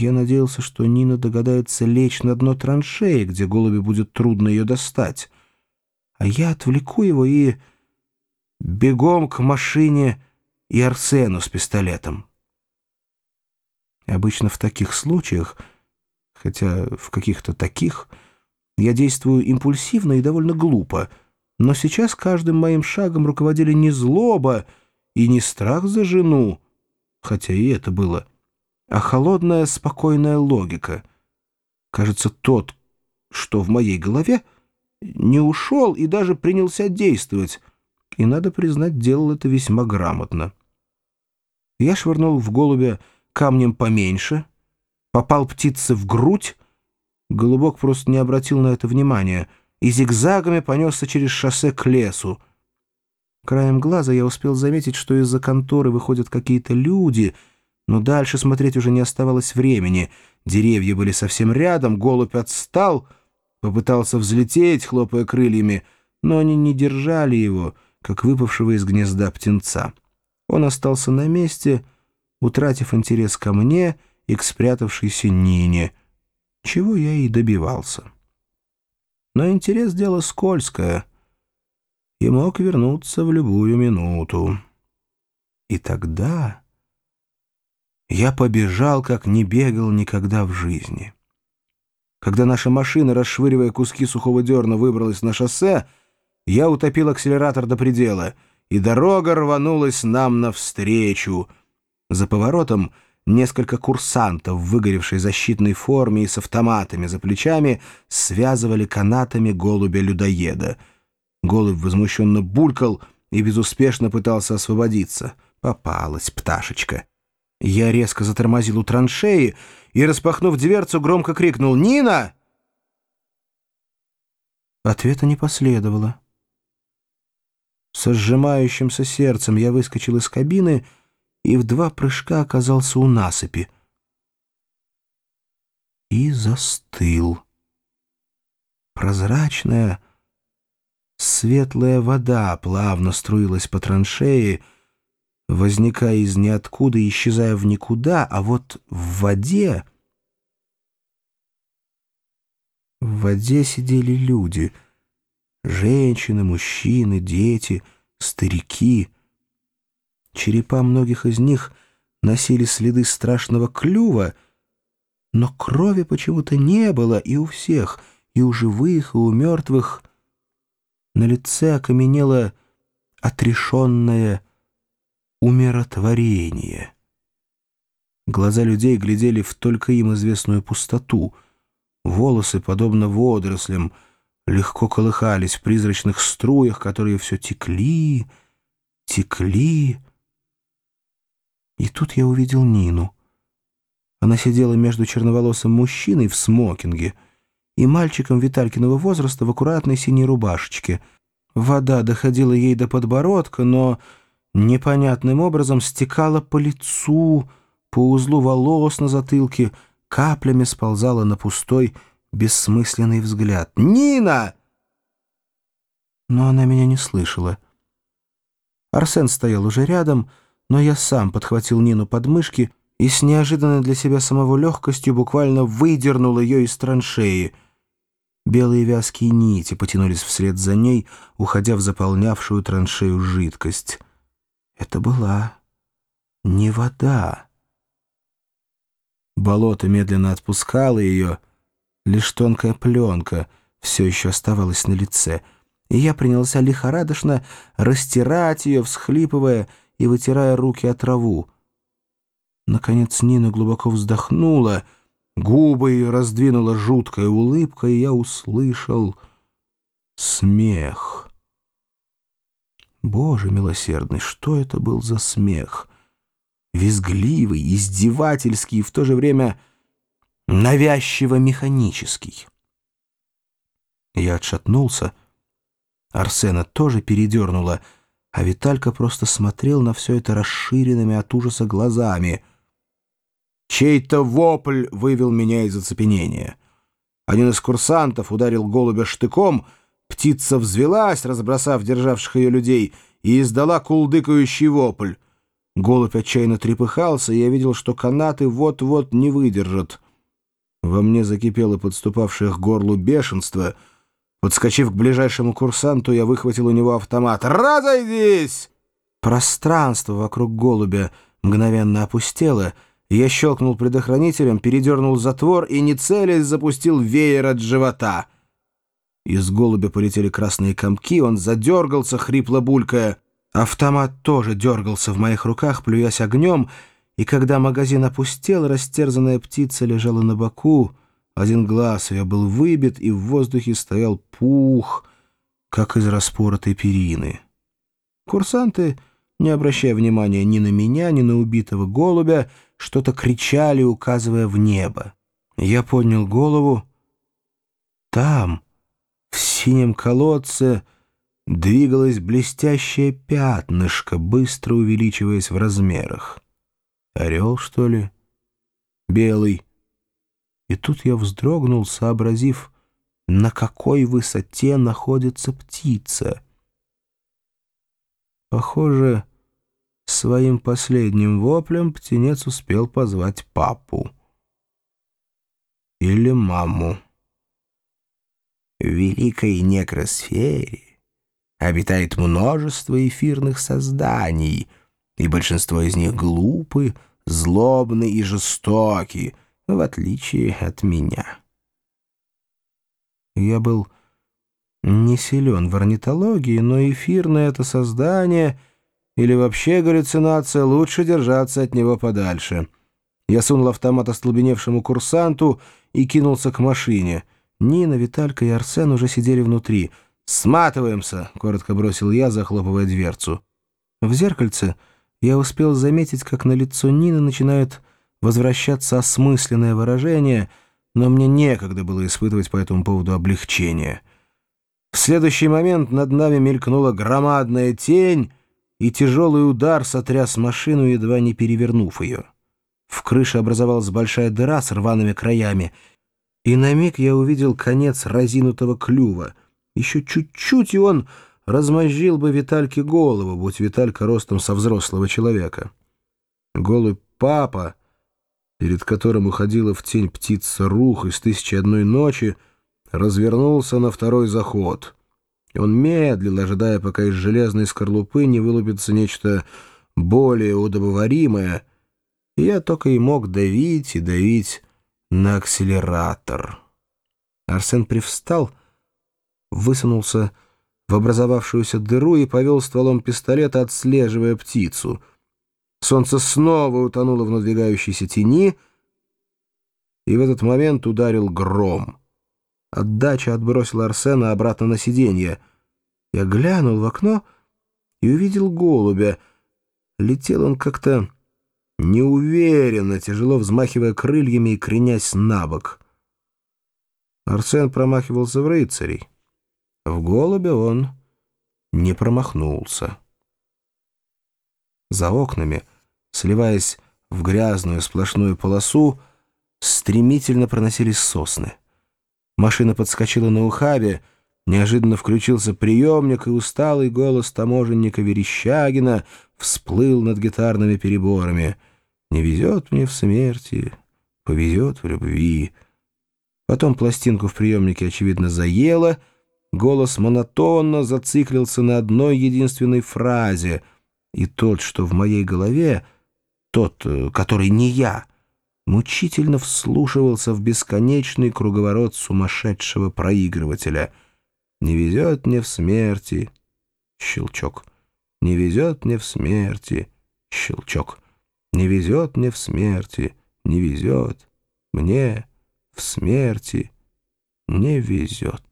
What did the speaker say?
Я надеялся, что Нина догадается лечь на дно траншеи, где голуби будет трудно ее достать. А я отвлеку его и бегом к машине и Арсену с пистолетом. Обычно в таких случаях, хотя в каких-то таких, я действую импульсивно и довольно глупо, но сейчас каждым моим шагом руководили не злоба и не страх за жену, хотя и это было, а холодная, спокойная логика. Кажется, тот, что в моей голове, не ушел и даже принялся действовать, и, надо признать, делал это весьма грамотно. Я швырнул в голубя камнем поменьше, попал птице в грудь, голубок просто не обратил на это внимания и зигзагами понесся через шоссе к лесу. Краем глаза я успел заметить, что из-за конторы выходят какие-то люди, но дальше смотреть уже не оставалось времени. Деревья были совсем рядом, голубь отстал, попытался взлететь, хлопая крыльями, но они не держали его — как выпавшего из гнезда птенца. Он остался на месте, утратив интерес ко мне и к спрятавшейся Нине, чего я и добивался. Но интерес — дело скользкое и мог вернуться в любую минуту. И тогда я побежал, как не бегал никогда в жизни. Когда наша машина, расшвыривая куски сухого дерна, выбралась на шоссе — я утопил акселератор до предела, и дорога рванулась нам навстречу. За поворотом несколько курсантов в выгоревшей защитной форме и с автоматами за плечами связывали канатами голубя-людоеда. Голубь возмущенно булькал и безуспешно пытался освободиться. Попалась пташечка. Я резко затормозил у траншеи и, распахнув дверцу, громко крикнул «Нина!» Ответа не последовало. Со сжимающимся сердцем я выскочил из кабины и в два прыжка оказался у насыпи. И застыл. Прозрачная, светлая вода плавно струилась по траншеи, возникая из ниоткуда и исчезая в никуда, а вот в воде... В воде сидели люди — Женщины, мужчины, дети, старики. Черепа многих из них носили следы страшного клюва, но крови почему-то не было и у всех, и у живых, и у мертвых. На лице окаменело отрешенное умиротворение. Глаза людей глядели в только им известную пустоту. Волосы, подобно водорослям, — легко колыхались в призрачных струях, которые все текли, текли. И тут я увидел Нину. Она сидела между черноволосым мужчиной в смокинге и мальчиком Виталькиного возраста в аккуратной синей рубашечке. Вода доходила ей до подбородка, но непонятным образом стекала по лицу, по узлу волос на затылке, каплями сползала на пустой бессмысленный взгляд. «Нина!» Но она меня не слышала. Арсен стоял уже рядом, но я сам подхватил Нину под мышки и с неожиданной для себя самого легкостью буквально выдернул ее из траншеи. Белые вязкие нити потянулись вслед за ней, уходя в заполнявшую траншею жидкость. Это была не вода. Болото медленно отпускало ее, Лишь тонкая пленка все еще оставалась на лице, и я принялся лихорадочно растирать ее, всхлипывая и вытирая руки от траву. Наконец Нина глубоко вздохнула, губы ее раздвинула жуткая улыбка, и я услышал смех. Боже милосердный, что это был за смех? Визгливый, издевательский и в то же время навязчиво-механический. Я отшатнулся. Арсена тоже передернула, а Виталька просто смотрел на все это расширенными от ужаса глазами. Чей-то вопль вывел меня из оцепенения. Один из курсантов ударил голубя штыком, птица взвелась, разбросав державших ее людей, и издала кулдыкающий вопль. Голубь отчаянно трепыхался, и я видел, что канаты вот-вот не выдержат. Во мне закипело подступавшее к горлу бешенство. Подскочив к ближайшему курсанту, я выхватил у него автомат. «Разойдись!» Пространство вокруг голубя мгновенно опустело, я щелкнул предохранителем, передернул затвор и, не целясь, запустил веер от живота. Из голубя полетели красные комки, он задергался, хрипло булькая. Автомат тоже дергался в моих руках, плюясь огнем, и когда магазин опустел, растерзанная птица лежала на боку, один глаз ее был выбит, и в воздухе стоял пух, как из распоротой перины. Курсанты, не обращая внимания ни на меня, ни на убитого голубя, что-то кричали, указывая в небо. Я поднял голову. Там, в синем колодце, двигалось блестящее пятнышко, быстро увеличиваясь в размерах. Орел, что ли? Белый. И тут я вздрогнул, сообразив, на какой высоте находится птица. Похоже, своим последним воплем птенец успел позвать папу. Или маму. В великой некросфере обитает множество эфирных созданий, и большинство из них глупы, злобны и жестоки, в отличие от меня. Я был не силен в орнитологии, но эфирное это создание или вообще галлюцинация, лучше держаться от него подальше. Я сунул автомат остолбеневшему курсанту и кинулся к машине. Нина, Виталька и Арсен уже сидели внутри — «Сматываемся!» — коротко бросил я, захлопывая дверцу. В зеркальце я успел заметить, как на лицо Нины начинает возвращаться осмысленное выражение, но мне некогда было испытывать по этому поводу облегчение. В следующий момент над нами мелькнула громадная тень, и тяжелый удар сотряс машину, едва не перевернув ее. В крыше образовалась большая дыра с рваными краями, и на миг я увидел конец разинутого клюва — еще чуть-чуть, и он размозжил бы Витальке голову, будь Виталька ростом со взрослого человека. Голубь папа, перед которым уходила в тень птица рух из «Тысячи одной ночи», развернулся на второй заход. Он медлил, ожидая, пока из железной скорлупы не вылупится нечто более удобоваримое, и я только и мог давить и давить на акселератор. Арсен привстал — высунулся в образовавшуюся дыру и повел стволом пистолета, отслеживая птицу. Солнце снова утонуло в надвигающейся тени, и в этот момент ударил гром. Отдача отбросила Арсена обратно на сиденье. Я глянул в окно и увидел голубя. Летел он как-то неуверенно, тяжело взмахивая крыльями и кренясь на бок. Арсен промахивался в рыцарей. В голубе он не промахнулся. За окнами, сливаясь в грязную сплошную полосу, стремительно проносились сосны. Машина подскочила на ухабе, неожиданно включился приемник, и усталый голос таможенника Верещагина всплыл над гитарными переборами. «Не везет мне в смерти, повезет в любви». Потом пластинку в приемнике, очевидно, заело — Голос монотонно зациклился на одной единственной фразе, и тот, что в моей голове, тот, э, который не я, мучительно вслушивался в бесконечный круговорот сумасшедшего проигрывателя. «Не везет мне в смерти!» Щелчок. «Не везет мне в смерти!» Щелчок. «Не везет мне в смерти! Не везет! Мне в смерти не везет!»